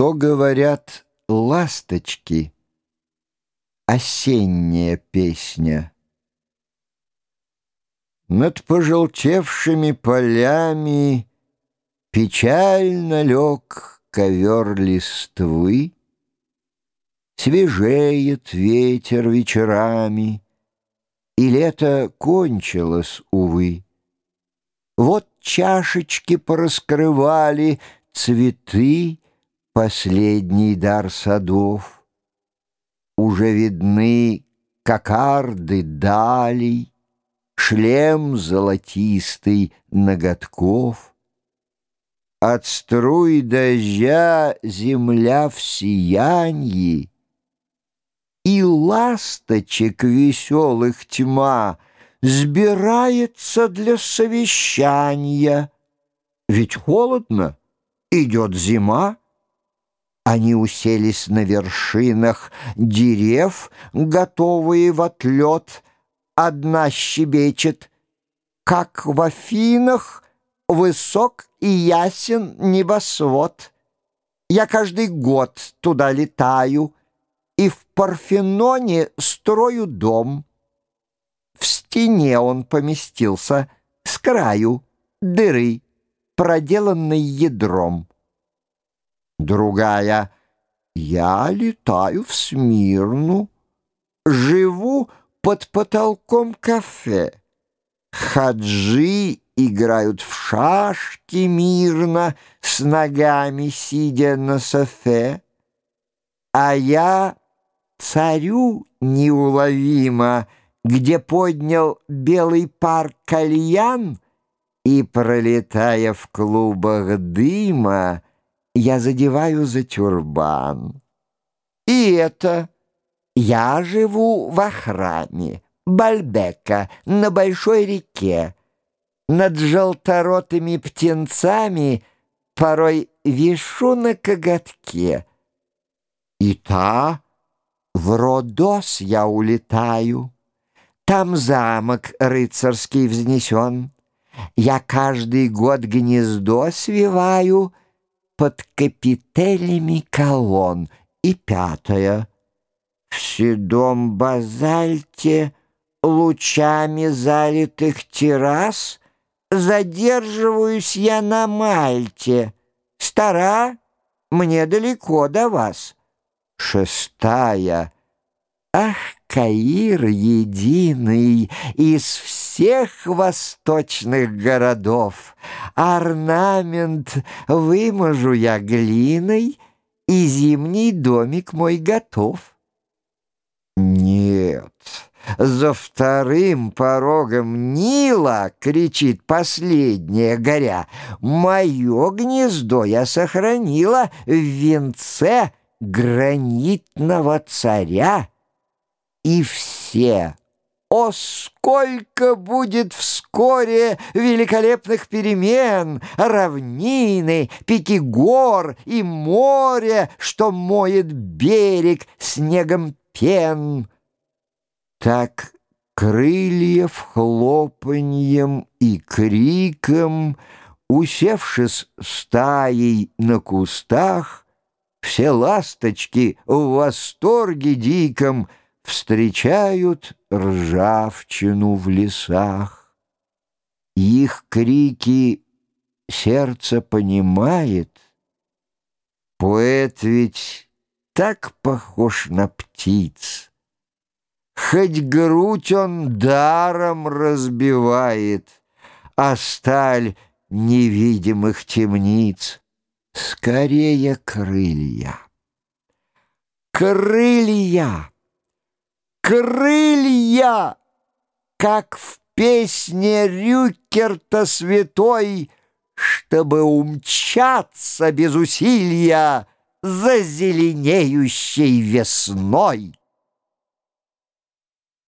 Что говорят ласточки? Осенняя песня. Над пожелтевшими полями Печально лег ковер листвы, Свежеет ветер вечерами, И лето кончилось, увы. Вот чашечки пораскрывали Цветы последний дар садов. Уже видны кокарды далей, Шлем золотистый ноготков. От струй дождя земля в сиянье, И ласточек веселых тьма Сбирается для совещания. Ведь холодно, идет зима. Они уселись на вершинах дерев, готовые в отлет. Одна щебечет, как в Афинах, высок и ясен небосвод. Я каждый год туда летаю и в Парфеноне строю дом. В стене он поместился с краю дыры, проделанной ядром. Другая «Я летаю в Смирну, живу под потолком кафе. Хаджи играют в шашки мирно, с ногами сидя на софе. А я царю неуловимо, где поднял белый пар кальян, и, пролетая в клубах дыма, я задеваю за тюрбан. И это я живу в Ахраме, Бальбека, на большой реке. Над желторотыми птенцами порой вишу на коготке. И та в Родос я улетаю, там замок рыцарский взнесен. Я каждый год гнездо свиваю — под капителями колонн. И пятое. В седом базальте лучами залитых террас Задерживаюсь я на Мальте. Стара, мне далеко до вас. Шестая. Ах, Каир единый из всех восточных городов. Орнамент выможу я глиной, и зимний домик мой готов. Нет, за вторым порогом Нила, кричит последняя горя, мое гнездо я сохранила в венце гранитного царя и все. О, сколько будет вскоре великолепных перемен, равнины, пики гор и море, что моет берег снегом пен. Так крыльев хлопаньем и криком, усевшись стаей на кустах, все ласточки в восторге диком — встречают ржавчину в лесах. Их крики сердце понимает. Поэт ведь так похож на птиц. Хоть грудь он даром разбивает, А сталь невидимых темниц Скорее крылья. Крылья! Крылья, как в песне Рюкерта святой, чтобы умчаться без усилия за зеленеющей весной.